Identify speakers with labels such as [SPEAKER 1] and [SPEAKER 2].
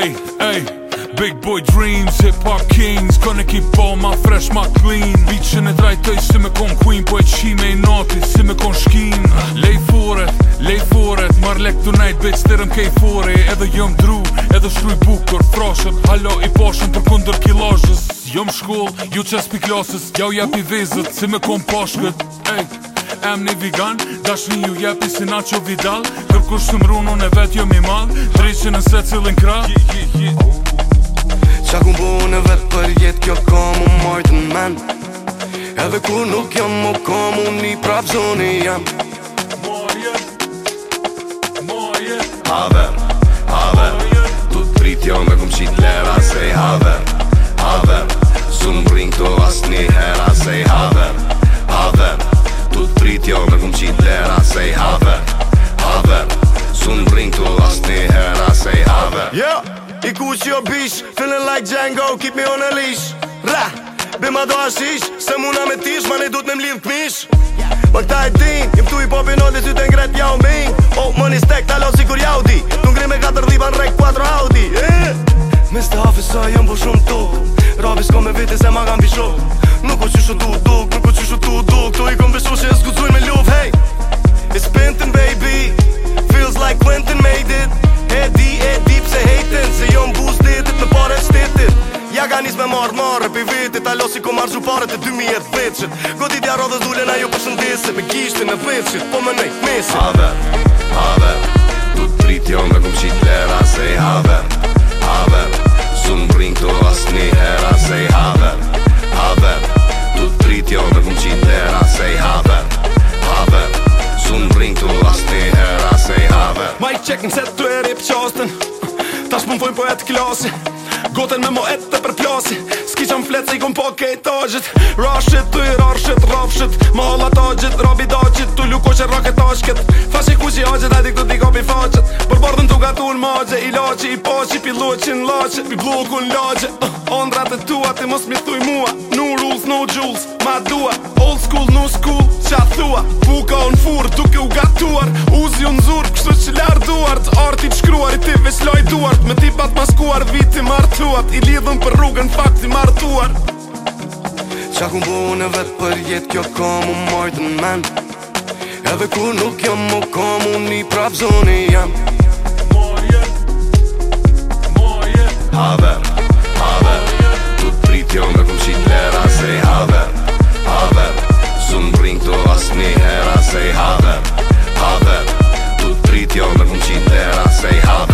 [SPEAKER 1] Ey, ey Big boy dreams, hip hop kings Gonna keep all my fresh, my clean Beachin' e drajtoj si me kon queen Po e qime i nati si me kon shkin Lej foret, lej foret Marlek tonight, bitch, tërëm kej fore Edhe jëm dru, edhe shruj bukur Frashen, halo i pashën për kunder kilashës Jëm shkoll, ju qes pi klasës Ja u i vizet, si me kon pashkët Ey, em një vegan Dash një ju jepi si nacho vidal kush të mrun unë e vetë jo mi madhë Drejqë në se cilin kra Qa ku bunë e vetë për jetë kjo kam unë majtë në men
[SPEAKER 2] Edhe ku nuk jam më kam unë i prap zoni jam Moje, moje Ave, ave Tu të
[SPEAKER 3] jo me kum qitë lera se ave Ave, su më bring të asni ring to last me and I say have
[SPEAKER 2] Yeah I could see your bitch feeling like Django keep me on a leash Ra Be ma do ashish Se muna me tish Ma ne du t'me mlidh këmish Ma këta e din Jem tu i popin odi Si të ngret jau min O oh, money stack Talo si kur jaudi Tu ngri me 4 dhiba Në rek 4 audi eh? Me s'te sa jem bu po shumë tuk Rabi s'ko me viti Se ma gam bisho Nuk u qyshu tuk nuk tuk Nuk tuk kalo si ku marrë gjufare të 2000 e veqët Godi t'ja rodhe dhullën ajo për shëndese Me gishtin e veqët, po më nejt mesin Haver, haver du të dritë jo me këmë qitë lera Se haver,
[SPEAKER 3] haver have, su më brinë këto asë një hera Se haver, haver have, du të dritë jo me këmë qitë lera Se haver, haver have, su më brinë këto asë një hera Se haver have, have,
[SPEAKER 1] du të dritë jo me këmë qitë lera Se i e have, su më brinë këto asë një hera Se Goten me etë të përplasi Ski qëm fletë se i kom po ke i tajgjit Rashit, tu i rarshit, rafshit Ma halla tajgjit, rabi dajgjit Tu luko që rake tashket Fashe ku që i haqjit, këtë di kapi faqet Për bardhën të gatu në magje I laqi, i paqi, pi loqi në laqe Pi bloku në laqe uh, Andrat e tua, ti mos mi thuj mua No rules, no jewels, ma dua Old school, no school, qa thua Puka on fur, duke u gatuar Uzi unë zur, kështu që la fluat I lidhëm për rrugën fakt si martuar Qa ku buneve për jetë kjo ka mu mojtë në men Edhe kur nuk jam mu
[SPEAKER 2] ka një prap zoni jam Moje, moje Haver, haver Tu të prit jo nga kum lera se haver
[SPEAKER 3] Haver, su në brin këto as një hera se haver Haver, tu të prit jo nga kum qitë lera se haver